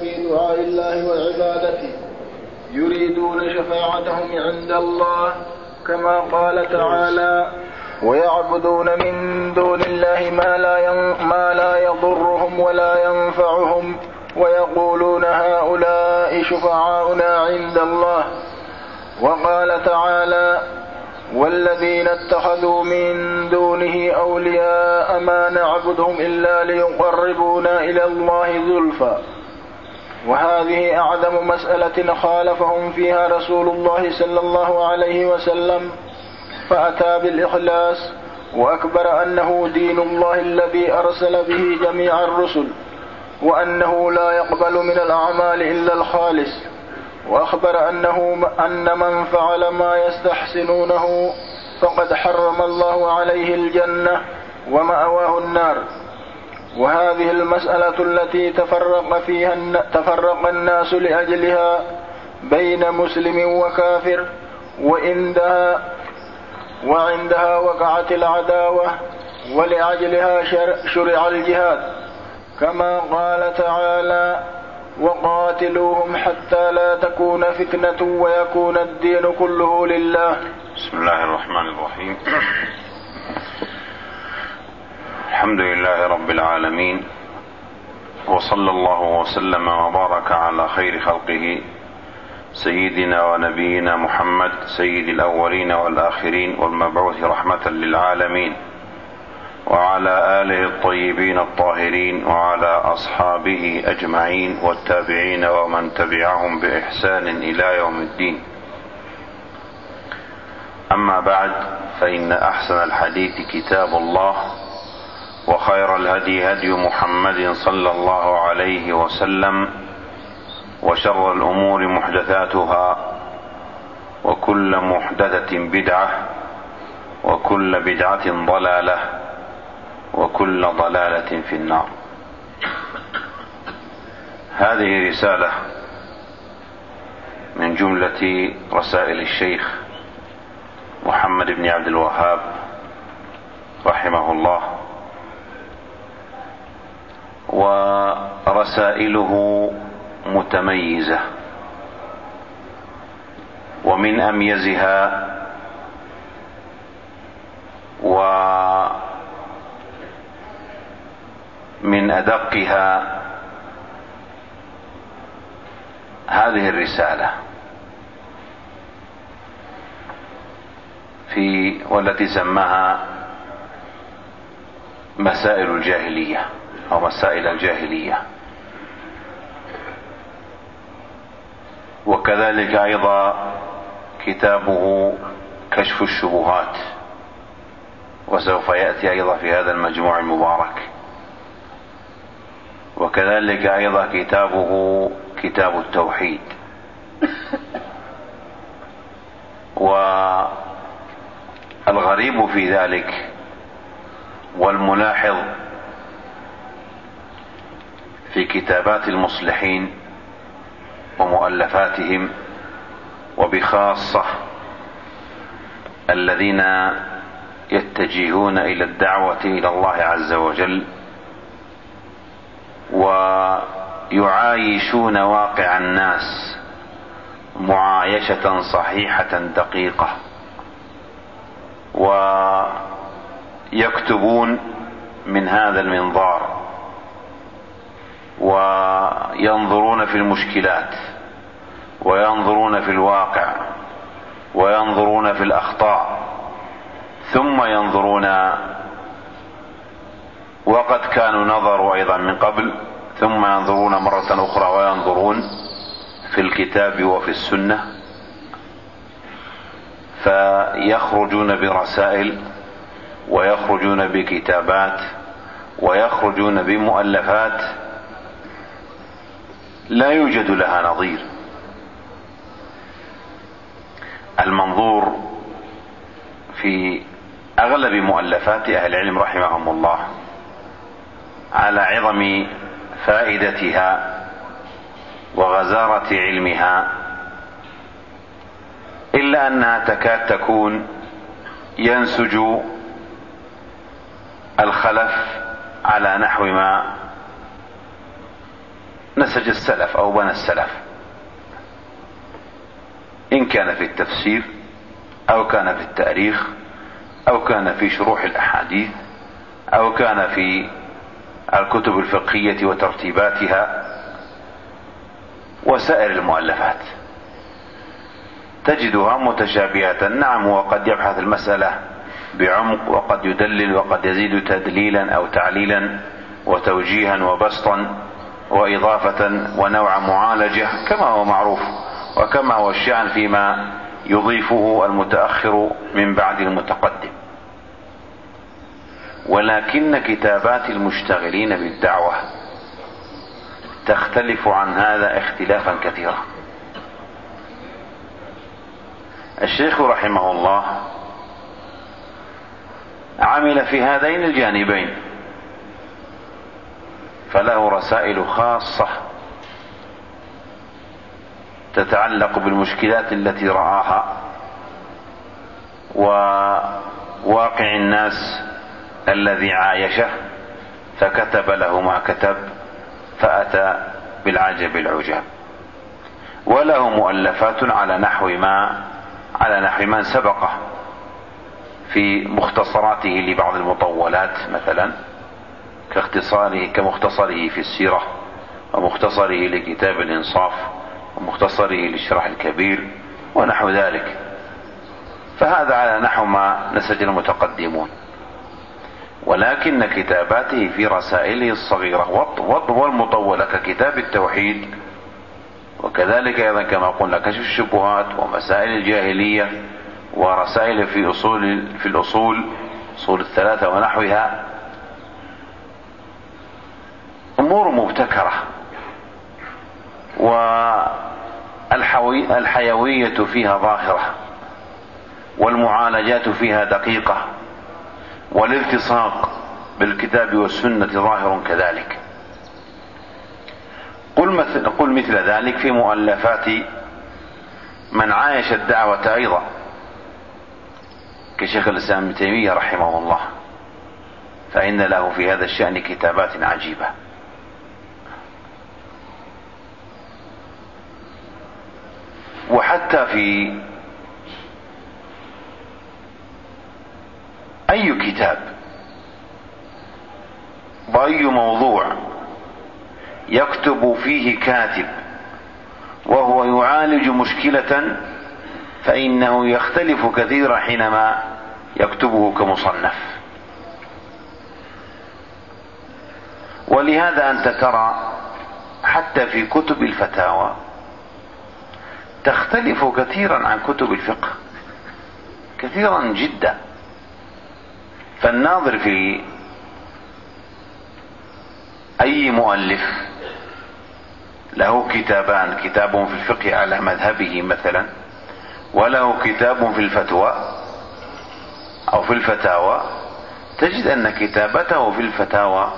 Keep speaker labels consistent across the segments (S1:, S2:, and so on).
S1: في دعاء الله وعبادته. يريدون شفاعتهم عند الله كما قال تعالى ويعبدون من دون الله ما لا ما لا يضرهم ولا ينفعهم ويقولون هؤلاء شفعاؤنا عند الله. وقال تعالى والذين اتخذوا من دونه أولياء ما نعبدهم إلا ليقربونا إلى الله زلفى. وهذه أعظم مسألة خالفهم فيها رسول الله صلى الله عليه وسلم فأتى بالإخلاص وأكبر أنه دين الله الذي أرسل به جميع الرسل وأنه لا يقبل من الأعمال إلا الخالص وأخبر أنه أن من فعل ما يستحسنونه فقد حرم الله عليه الجنة ومأواه النار. وهذه المسألة التي تفرق فيها تفرق الناس لأجلها بين مسلم وكافر وعندها وعندها وقعت العداوة ولأجلها شرع الجهاد. كما قال تعالى وقاتلوهم حتى لا تكون فتنة ويكون الدين كله لله.
S2: بسم الله الرحمن الرحيم. الحمد لله رب العالمين وصلى الله وسلم وبارك على خير خلقه سيدنا ونبينا محمد سيد الأولين والآخرين والمبعوث رحمة للعالمين وعلى آله الطيبين الطاهرين وعلى أصحابه أجمعين والتابعين ومن تبعهم بإحسان إلى يوم الدين. أما بعد فإن أحسن الحديث كتاب الله وخير الهدي هدي محمد صلى الله عليه وسلم وشر الأمور محدثاتها وكل محدثة بدعة وكل بدعة ضلالة وكل ضلالة في النار. هذه رسالة من جملة رسائل الشيخ محمد بن عبد الوهاب رحمه الله. ورسائله متميزة. ومن أميزها ومن أدقها هذه الرسالة. في والتي سماها مسائل الجاهلية أو مسائل الجاهلية. وكذلك أيضا كتابه كشف الشبهات. وسوف يأتي أيضا في هذا المجموع المبارك. وكذلك أيضا كتابه كتاب التوحيد. والغريب في ذلك والملاحظ في كتابات المصلحين ومؤلفاتهم وبخاصة الذين يتجهون إلى الدعوة إلى الله عز وجل ويعايشون واقع الناس معايشة صحيحة دقيقة. ويكتبون من هذا المنظار وينظرون في المشكلات وينظرون في الواقع وينظرون في الأخطاء ثم ينظرون وقد كانوا نظروا أيضا من قبل ثم ينظرون مرة أخرى وينظرون في الكتاب وفي السنة فيخرجون برسائل ويخرجون بكتابات ويخرجون بمؤلفات. لا يوجد لها نظير. المنظور في أغلب مؤلفات أهل العلم رحمهم الله على عظم فائدتها وغزارة علمها إلا أنها تكاد تكون ينسج الخلف على نحو ما نسج السلف أو بنى السلف. إن كان في التفسير أو كان في التاريخ أو كان في شروح الأحاديث أو كان في الكتب الفقهية وترتيباتها وسائر المؤلفات. تجدها متشابهة. نعم وقد يبحث المسألة بعمق وقد يدلل وقد يزيد تدليلا أو تعليلا وتوجيها وبسطا وإضافة ونوع معالجة كما هو معروف وكما هو الشأن فيما يضيفه المتأخر من بعد المتقدم. ولكن كتابات المشتغلين بالدعوة تختلف عن هذا اختلافا كثيرا. الشيخ رحمه الله عمل في هذين الجانبين. فله رسائل خاصة تتعلق بالمشكلات التي رآها وواقع الناس الذي عايشه فكتب له ما كتب فأتى بالعجب العجاب. وله مؤلفات على نحو ما على نحو من سبقه. في مختصراته لبعض المطولات مثلا كاختصاره كمختصره في السيرة ومختصره لكتاب الإنصاف ومختصره للشرح الكبير ونحو ذلك. فهذا على نحو ما نسج المتقدمون. ولكن كتاباته في رسائله الصغيرة والمطولة ككتاب التوحيد وكذلك أيضا كما قلنا كشف الشبهات ومسائل الجاهلية ورسائل في أصول في الأصول أصول الثلاثة ونحوها أمور مبتكرة. والحيوية فيها ظاهرة والمعالجات فيها دقيقة والالتصاق بالكتاب والسنة ظاهر كذلك. قل مثل, قل مثل ذلك في مؤلفات من عايش الدعوة أيضا. كشيخ الإسلام ابن تيمية رحمه الله. فإن له في هذا الشأن كتابات عجيبة. وحتى في أي كتاب بأي موضوع يكتب فيه كاتب وهو يعالج مشكلة فإنه يختلف كثيرا حينما يكتبه كمصنف. ولهذا أنت ترى حتى في كتب الفتاوى تختلف كثيرا عن كتب الفقه. كثيرا جدا. فالناظر في أي مؤلف له كتابان كتاب في الفقه على مذهبه مثلا وله كتاب في الفتوى أو في الفتاوى. تجد أن كتابته في الفتاوى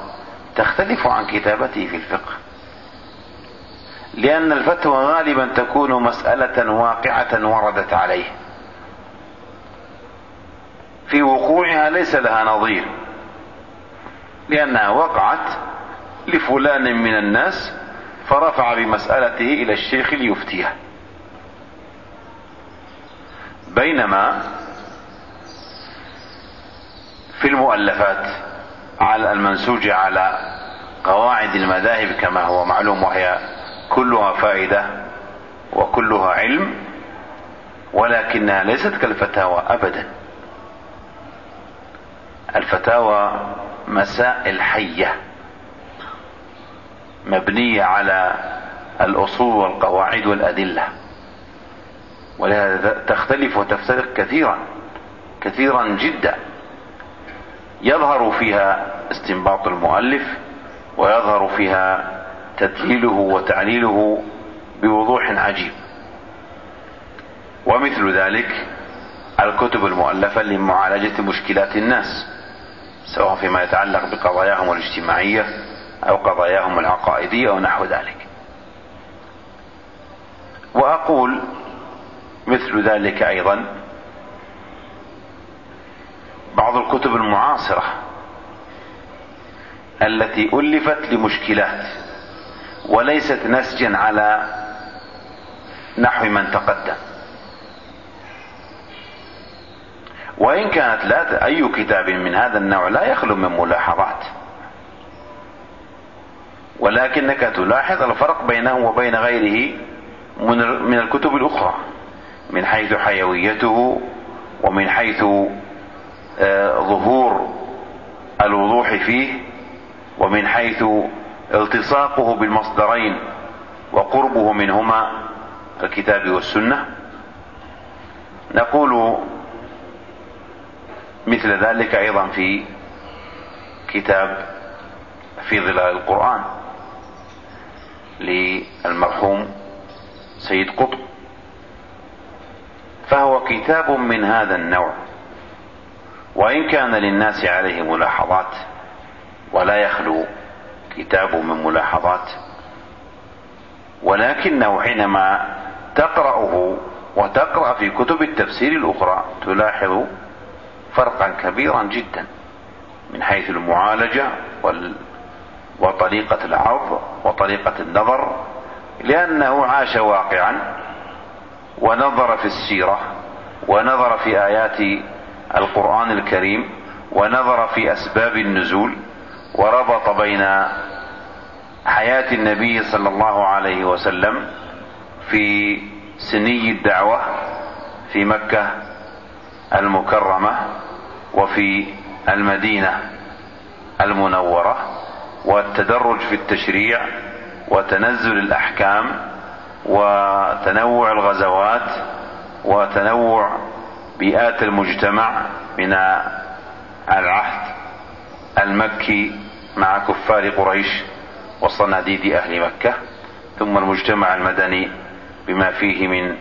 S2: تختلف عن كتابته في الفقه. لأن الفتوى غالبا تكون مسألة واقعة وردت عليه. في وقوعها ليس لها نظير. لأنها وقعت لفلان من الناس فرفع بمسألته إلى الشيخ ليفتيه. بينما في المؤلفات على المنسوجة على قواعد المذاهب كما هو معلوم وهي كلها فائدة وكلها علم ولكنها ليست كالفتاوى أبدا. الفتاوى مسائل حية مبنية على الأصول والقواعد والأدلة. ولهذا تختلف وتفترق كثيرا كثيرا جدا. يظهر فيها استنباط المؤلف ويظهر فيها تدليله وتعليله بوضوح عجيب. ومثل ذلك الكتب المؤلفة لمعالجة مشكلات الناس سواء فيما يتعلق بقضاياهم الاجتماعية أو قضاياهم العقائدية ونحو ذلك. وأقول مثل ذلك أيضا بعض الكتب المعاصرة التي ألفت لمشكلات وليست نسجا على نحو من تقدم. وإن كانت لا أي كتاب من هذا النوع لا يخلو من ملاحظات. ولكنك تلاحظ الفرق بينه وبين غيره من الكتب الأخرى. من حيث حيويته ومن حيث آه، ظهور الوضوح فيه ومن حيث التصاقه بالمصدرين وقربه منهما الكتاب والسنة. نقول مثل ذلك أيضا في كتاب في ظلال القرآن للمرحوم سيد قطب. فهو كتاب من هذا النوع. وإن كان للناس عليه ملاحظات ولا يخلو كتاب من ملاحظات ولكنه حينما تقرأه وتقرأ في كتب التفسير الأخرى تلاحظ فرقا كبيرا جدا من حيث المعالجة وال... وطريقة العرض وطريقة النظر لأنه عاش واقعا ونظر في السيرة ونظر في آيات القرآن الكريم ونظر في أسباب النزول وربط بين حياة النبي صلى الله عليه وسلم في سني الدعوة في مكة المكرمة وفي المدينة المنورة والتدرج في التشريع وتنزل الأحكام وتنوع الغزوات وتنوع بيئات المجتمع من العهد المكي مع كفار قريش وصناديد أهل مكة ثم المجتمع المدني بما فيه من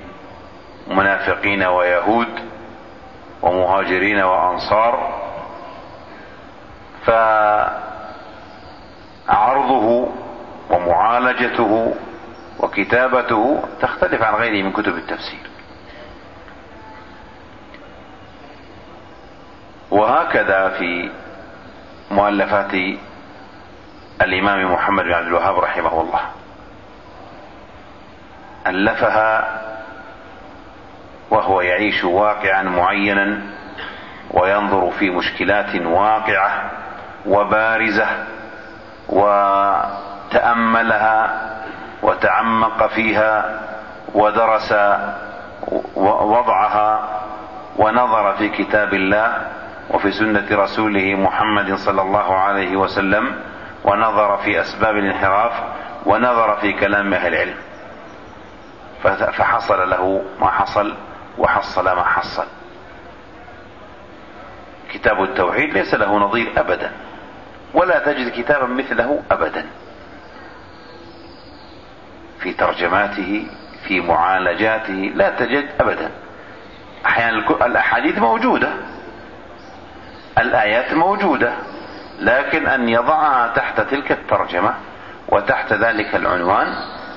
S2: منافقين ويهود ومهاجرين وأنصار. فعرضه ومعالجته وكتابته تختلف عن غيره من كتب التفسير. وهكذا في مؤلفات الإمام محمد بن عبد الوهاب رحمه الله. ألفها وهو يعيش واقعا معينا وينظر في مشكلات واقعة وبارزة وتأملها وتعمق فيها ودرس وضعها ونظر في كتاب الله وفي سنة رسوله محمد صلى الله عليه وسلم ونظر في أسباب الانحراف ونظر في كلام أهل العلم. فحصل له ما حصل وحصل ما حصل. كتاب التوحيد ليس له نظير أبدا. ولا تجد كتابا مثله أبدا. في ترجماته في معالجاته لا تجد أبدا. أحيانا الأحاديث موجودة. الآيات موجودة. لكن أن يضعها تحت تلك الترجمة وتحت ذلك العنوان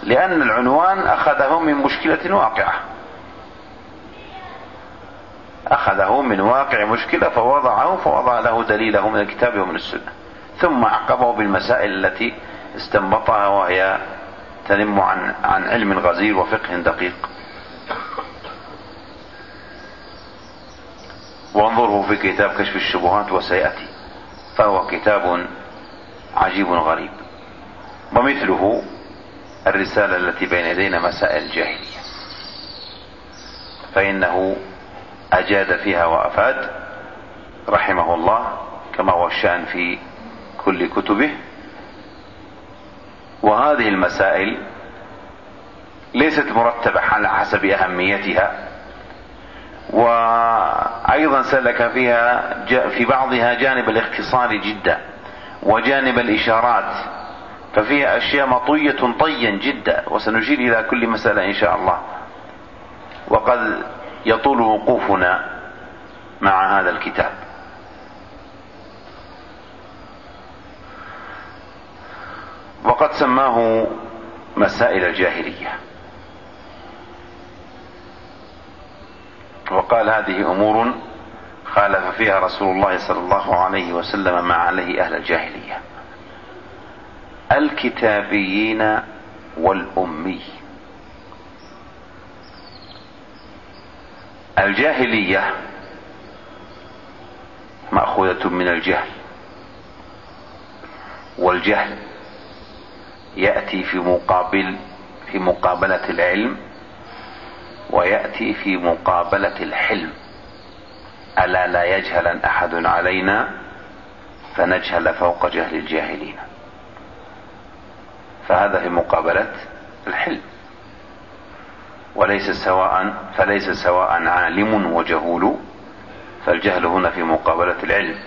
S2: لأن العنوان أخذه من مشكلة واقعة. أخذه من واقع مشكلة فوضعه فوضع له دليله من الكتاب ومن السنة. ثم عقبه بالمسائل التي استنبطها وهي تنم عن عن علم غزير وفقه دقيق. وانظره في كتاب كشف الشبهات وسيأتي فهو كتاب عجيب غريب ومثله الرسالة التي بين يدينا مسائل الجاهلية. فإنه أجاد فيها وأفاد رحمه الله كما هو الشأن في كل كتبه. وهذه المسائل ليست مرتبة على حسب أهميتها وأيضا سلك فيها في بعضها جانب الاختصار جدا وجانب الإشارات ففيها أشياء مطوية طيا جدا وسنشير إلى كل مسألة إن شاء الله. وقد يطول وقوفنا مع هذا الكتاب. وقد سماه مسائل الجاهلية. وقال هذه أمور خالف فيها رسول الله صلى الله عليه وسلم ما عليه أهل الجاهلية. الكتابيين والأمي. الجاهلية مأخوذة من الجهل والجهل. يأتي في مقابل في مقابلة العلم ويأتي في مقابلة الحلم. ألا لا يجهل أحد علينا فنجهل فوق جهل الجاهلين. فهذا في مقابلة الحلم. وليس سواء فليس سواء عالم وجهول فالجهل هنا في مقابلة العلم.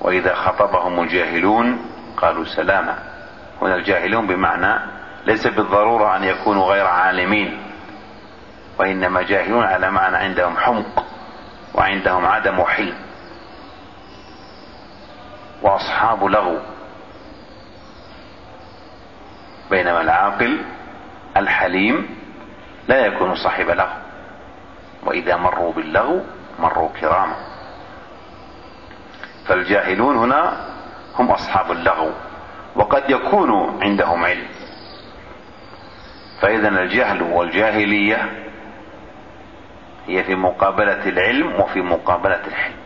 S2: وإذا خطبهم الجاهلون قالوا سلاما. هنا الجاهلون بمعنى ليس بالضرورة أن يكونوا غير عالمين وإنما جاهلون على معنى عندهم حمق وعندهم عدم حلم وأصحاب لغو بينما العاقل الحليم لا يكون صاحب لغو وإذا مروا باللغو مروا كراما. فالجاهلون هنا هم أصحاب اللغو. وقد يكون عندهم علم. فإذا الجهل والجاهلية هي في مقابلة العلم وفي مقابلة الحلم.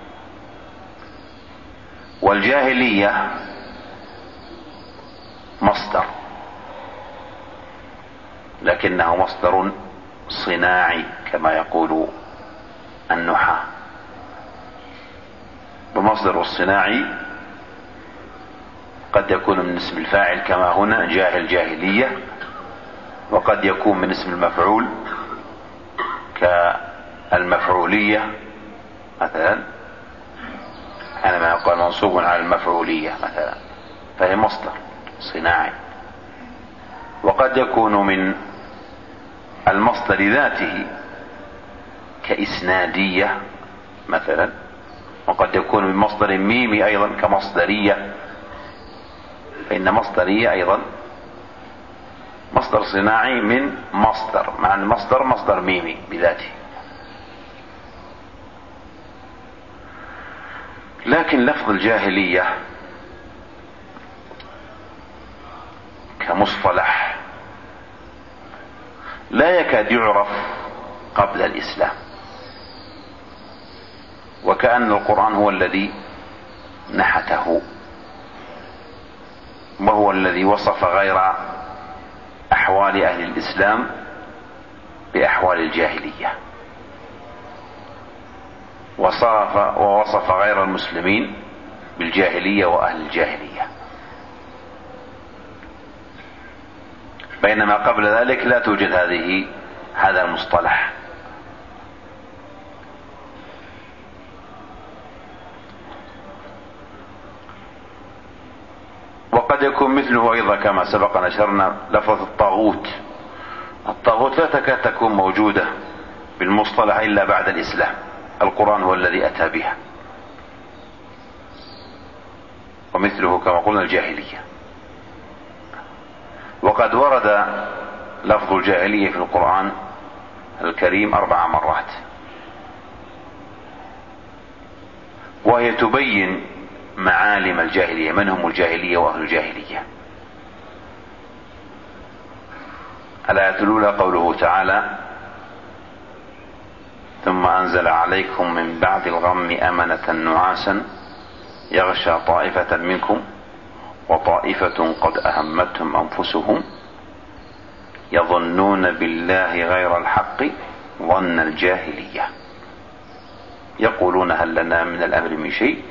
S2: والجاهلية مصدر لكنه مصدر صناعي كما يقول النحاة. ومصدر الصناعي قد يكون من اسم الفاعل كما هنا جاهل جاهلية وقد يكون من اسم المفعول كالمفعولية مثلا. حينما يقال منصوب على المفعولية مثلا. فهي مصدر صناعي. وقد يكون من المصدر ذاته كإسنادية مثلا. وقد يكون من مصدر ميمي أيضا كمصدرية. فإن مصدرية أيضا مصدر صناعي من مصدر مع المصدر مصدر ميمي بذاته. لكن لفظ الجاهلية كمصطلح لا يكاد يعرف قبل الإسلام. وكأن القرآن هو الذي نحته. الذي وصف غير أحوال أهل الإسلام بأحوال الجاهلية. وصرف ووصف غير المسلمين بالجاهلية وأهل الجاهلية. بينما قبل ذلك لا توجد هذه هذا المصطلح. يكون مثله أيضا كما سبق نشرنا لفظ الطاغوت. الطاغوت لا تكاد تكون موجودة بالمصطلح إلا بعد الإسلام. القرآن هو الذي أتى بها. ومثله كما قلنا الجاهلية. وقد ورد لفظ الجاهلية في القرآن الكريم أربع مرات. وهي تبين معالم الجاهلية. من هم الجاهلية وأهل الجاهلية؟ الآية الأولى قوله تعالى ثم أنزل عليكم من بعد الغم أمنة نعاسا يغشى طائفة منكم وطائفة قد أهمتهم أنفسهم يظنون بالله غير الحق ظن الجاهلية. يقولون هل لنا من الأمر من شيء؟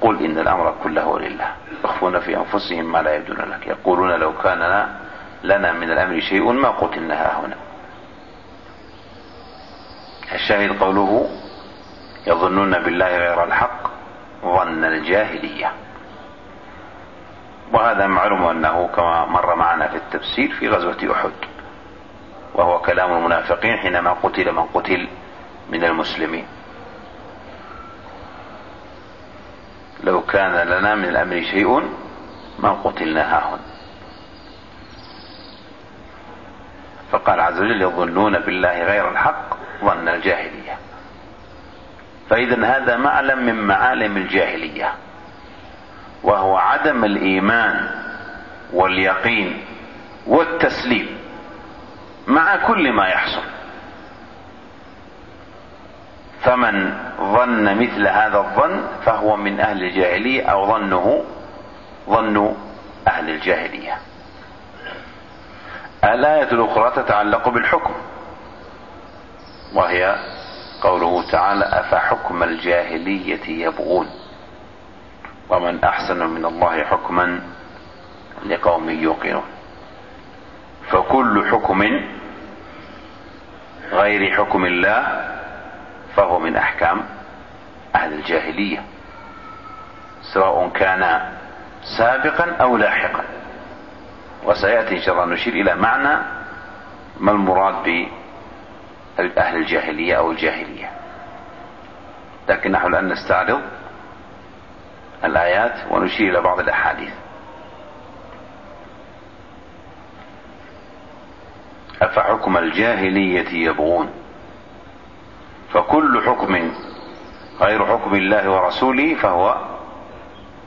S2: قل إن الأمر كله لله يخفون في أنفسهم ما لا يبدون لك. يقولون لو كان لنا, من الأمر شيء ما قتلنا هنا الشاهد قوله يظنون بالله غير الحق ظن الجاهلية. وهذا معلوم أنه كما مر معنا في التفسير في غزوة أحد. وهو كلام المنافقين حينما قتل من قتل من المسلمين لو كان لنا من الأمر شيء ما قتلنا هاهن فقال عز وجل يظنون بالله غير الحق ظن الجاهلية. فإذا هذا معلم من معالم الجاهلية وهو عدم الإيمان واليقين والتسليم مع كل ما يحصل. فمن ظن مثل هذا الظن فهو من أهل الجاهلية أو ظنه ظن أهل الجاهلية. الآية الأخرى تتعلق بالحكم وهي قوله تعالى أفحكم الجاهلية يبغون؟ ومن أحسن من الله حكما لقوم يوقنون. فكل حكم غير حكم الله فهو من أحكام أهل الجاهلية سواء كان سابقا أو لاحقا. وسيأتي إن شاء الله نشير إلى معنى ما المراد بأهل الجاهلية أو الجاهلية. لكن نحن الآن نستعرض الآيات ونشير إلى بعض الأحاديث. أفحكم الجاهلية يبغون؟ فكل حكم غير حكم الله ورسوله فهو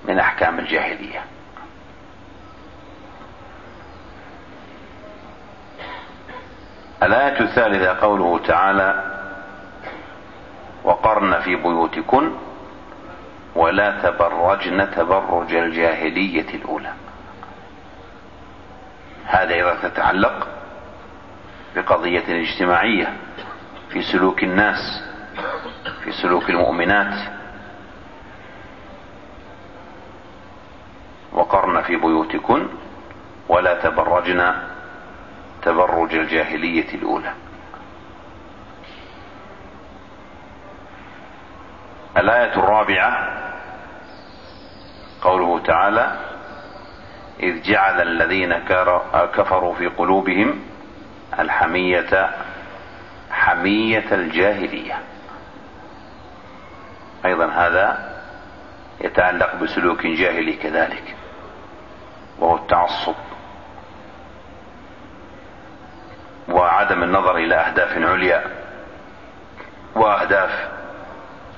S2: من أحكام الجاهلية. الآية الثالثة قوله تعالى وقرن في بيوتكن ولا تبرجن تبرج الجاهلية الأولى. هذا إذا تتعلق بقضية اجتماعية. في سلوك الناس في سلوك المؤمنات. وقرن في بيوتكن ولا تبرجن تبرج الجاهلية الأولى. الآية الرابعة قوله تعالى إذ جعل الذين كفروا في قلوبهم الحمية حمية الجاهلية. أيضا هذا يتعلق بسلوك جاهلي كذلك وهو التعصب وعدم النظر إلى أهداف عليا وأهداف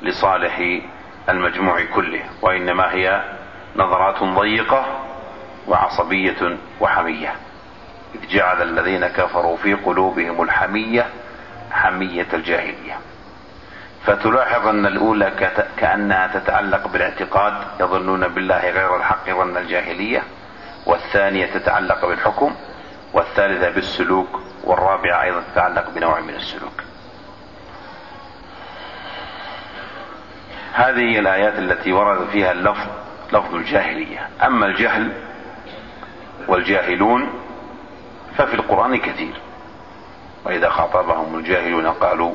S2: لصالح المجموع كله وإنما هي نظرات ضيقة وعصبية وحمية. إذ جعل الذين كفروا في قلوبهم الحمية حمية الجاهلية. فتلاحظ أن الأولى كأنها تتعلق بالاعتقاد يظنون بالله غير الحق ظن الجاهلية. والثانية تتعلق بالحكم. والثالثة بالسلوك. والرابعة أيضا تتعلق بنوع من السلوك. هذه هي الآيات التي ورد فيها اللفظ لفظ الجاهلية. أما الجهل والجاهلون ففي القرآن كثير. وإذا خاطبهم الجاهلون قالوا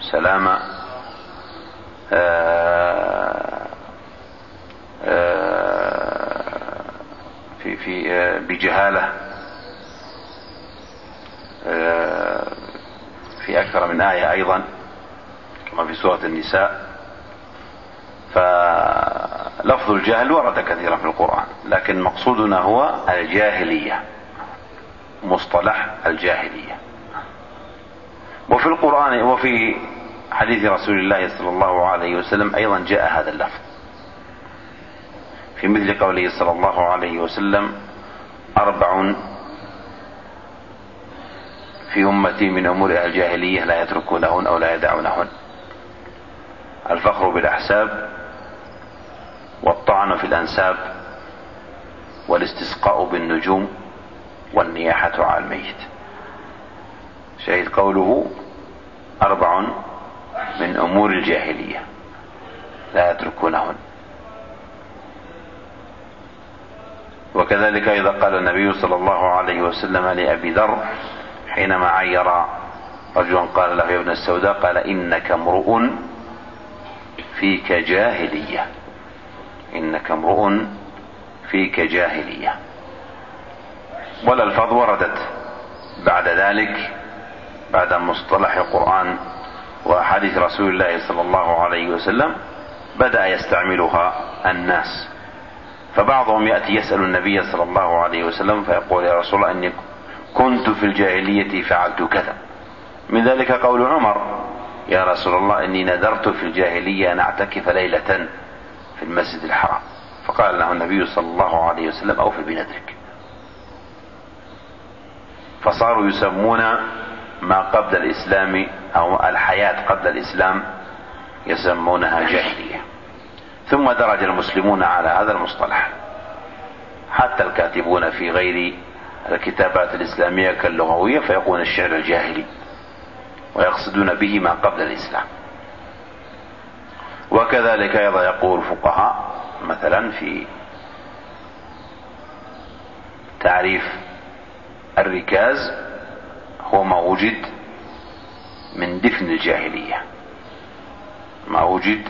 S2: سلاما آه، آه، في في آه، بجهالة في أكثر من آية أيضا كما في سورة النساء. فلفظ الجهل ورد كثيرا في القرآن لكن مقصودنا هو الجاهلية مصطلح الجاهلية. وفي القرآن وفي حديث رسول الله صلى الله عليه وسلم أيضا جاء هذا اللفظ. في مثل قوله صلى الله عليه وسلم أربع في أمتي من أمور الجاهلية لا يتركونهن أو لا يدعونهن. الفخر بالأحساب والطعن في الأنساب والاستسقاء بالنجوم والنياحة على الميت. شهد قوله أربع من أمور الجاهلية. لا يتركونهن. وكذلك أيضا قال النبي صلى الله عليه وسلم لأبي ذر حينما عير رجلا قال له يا ابن السوداء قال إنك امرؤ فيك جاهلية. إنك امرؤ فيك جاهلية. والألفاظ وردت. بعد ذلك بعد مصطلح القرآن وأحاديث رسول الله صلى الله عليه وسلم بدأ يستعملها الناس. فبعضهم يأتي يسأل النبي صلى الله عليه وسلم فيقول يا رسول الله أني كنت في الجاهلية فعلت كذا. من ذلك قول عمر يا رسول الله إني نذرت في الجاهلية أن أعتكف ليلة في المسجد الحرام. فقال له النبي صلى الله عليه وسلم أوفي بنذرك. فصاروا يسمون ما قبل الإسلام أو الحياة قبل الإسلام يسمونها جاهلية. ثم درج المسلمون على هذا المصطلح. حتى الكاتبون في غير الكتابات الإسلامية كاللغوية فيقولون الشعر الجاهلي ويقصدون به ما قبل الإسلام. وكذلك أيضا يقول الفقهاء مثلا في تعريف الركاز هو ما وجد من دفن الجاهلية. ما وجد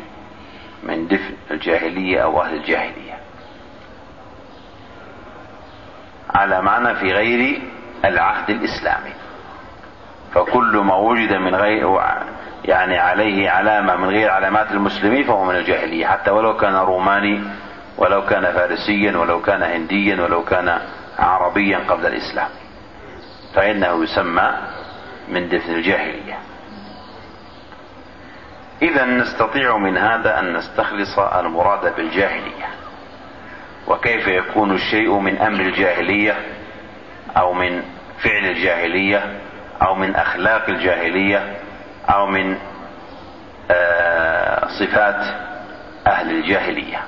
S2: من دفن الجاهلية أو أهل الجاهلية. على معنى في غير العهد الإسلامي. فكل ما وجد من غير يعني عليه علامة من غير علامات المسلمين فهو من الجاهلية. حتى ولو كان روماني ولو كان فارسيا ولو كان هنديا ولو كان عربيا قبل الإسلام. فإنه يسمى من دفن الجاهلية. إذا نستطيع من هذا أن نستخلص المراد بالجاهلية. وكيف يكون الشيء من أمر الجاهلية أو من فعل الجاهلية أو من أخلاق الجاهلية أو من صفات أهل الجاهلية.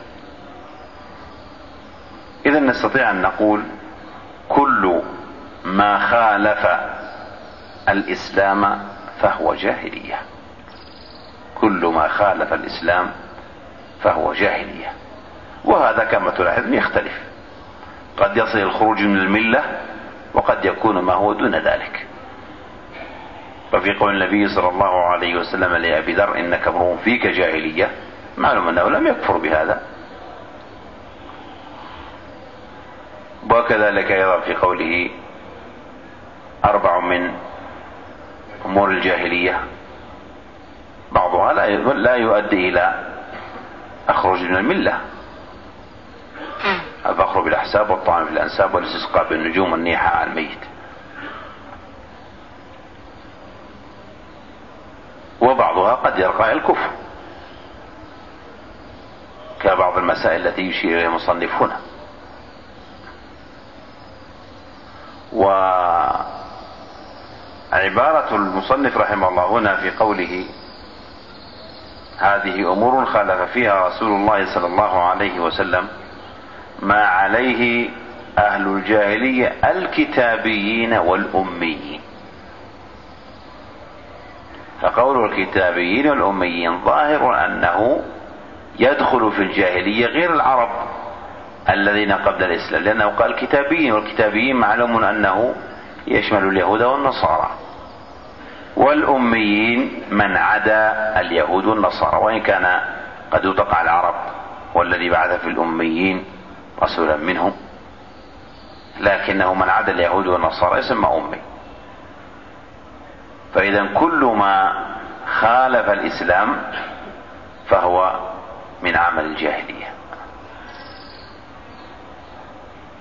S2: إذا نستطيع أن نقول كل ما خالف الإسلام فهو جاهلية. كل ما خالف الإسلام فهو جاهلية. وهذا كما تلاحظ يختلف. قد يصل الخروج من الملة وقد يكون ما هو دون ذلك. وفي قول النبي صلى الله عليه وسلم لأبي ذر إنك امرؤ فيك جاهلية. معلوم أنه لم يكفر بهذا. وكذلك أيضا في قوله أربع من أمور الجاهلية. بعضها لا يؤدي إلى الخروج من الملة. الفخر بالأحساب والطعن في الأنساب والاستسقاء بالنجوم والنيحة على الميت. وبعضها قد يرقى الكفر. كبعض المسائل التي يشير إليها المصنف هنا وعبارة المصنف رحمه الله هنا في قوله هذه أمور خالف فيها رسول الله صلى الله عليه وسلم ما عليه أهل الجاهلية الكتابيين والأميين. فقول الكتابيين والأميين ظاهر أنه يدخل في الجاهلية غير العرب الذين قبل الإسلام لأنه قال كتابيين والكتابيين معلوم أنه يشمل اليهود والنصارى. والأميين من عدا اليهود والنصارى وإن كان قد يطلق على العرب والذي بعث في الأميين رسولا منهم. لكنه من عدا اليهود والنصارى يسمى أمي. فإذا كل ما خالف الإسلام فهو من عمل الجاهلية.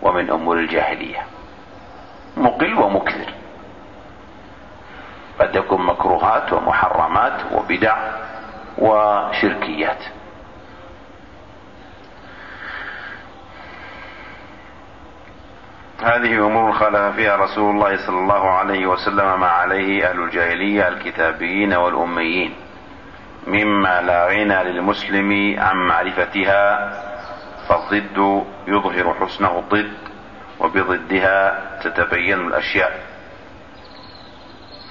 S2: ومن أمور الجاهلية. مقل ومكثر. قد يكون مكروهات ومحرمات وبدع وشركيات. هذه أمور خالف فيها رسول الله صلى الله عليه وسلم ما عليه أهل الجاهلية الكتابيين والأميين مما لا غنى للمسلم عن معرفتها فالضد يظهر حسنه الضد. وبضدها تتبين الأشياء.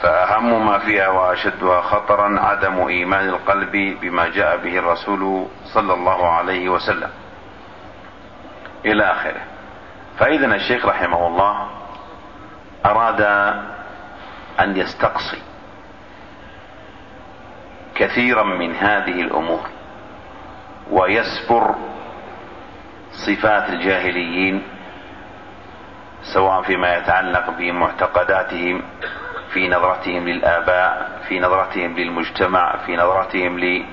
S2: فأهم ما فيها وأشدها خطرا عدم إيمان القلب بما جاء به الرسول صلى الله عليه وسلم. إلى آخره. فإذا الشيخ رحمه الله أراد أن يستقصي كثيرا من هذه الأمور ويسبر صفات الجاهليين سواء فيما يتعلق بمعتقداتهم في نظرتهم للآباء في نظرتهم للمجتمع في نظرتهم ل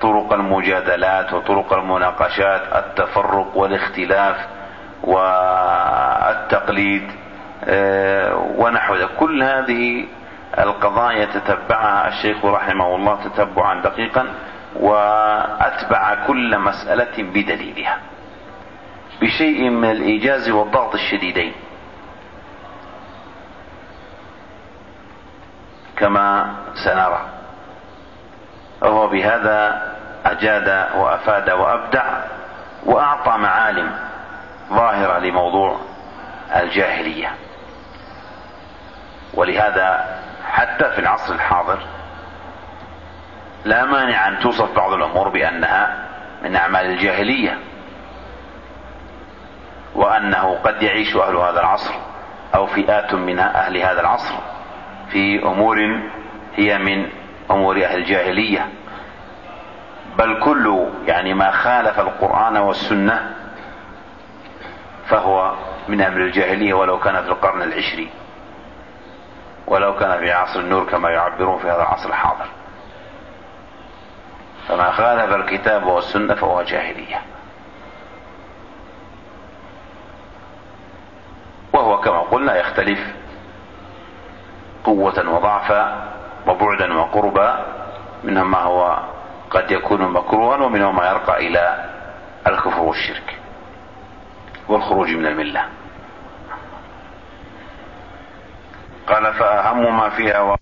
S2: طرق المجادلات وطرق المناقشات التفرق والاختلاف والتقليد ونحو ذلك. كل هذه القضايا تتبعها الشيخ رحمه الله تتبعا دقيقا وأتبع كل مسألة بدليلها. بشيء من الإيجاز والضغط الشديدين. كما سنرى. وهو بهذا أجاد وأفاد وأبدع وأعطى معالم ظاهرة لموضوع الجاهلية. ولهذا حتى في العصر الحاضر لا مانع أن توصف بعض الأمور بأنها من أعمال الجاهلية. وأنه قد يعيش أهل هذا العصر أو فئات من أهل هذا العصر في أمور هي من أمور أهل الجاهلية. بل كل يعني ما خالف القرآن والسنة فهو من أمر الجاهلية ولو كان في القرن العشرين. ولو كان في عصر النور كما يعبرون في هذا العصر الحاضر. فما خالف الكتاب والسنة فهو جاهلية وهو كما يختلف قوة وضعفا وبعدا وقربا منها ما هو قد يكون مكروها ومنه ما يرقى إلى الكفر والشرك والخروج من الملة. قال فأهم ما فيها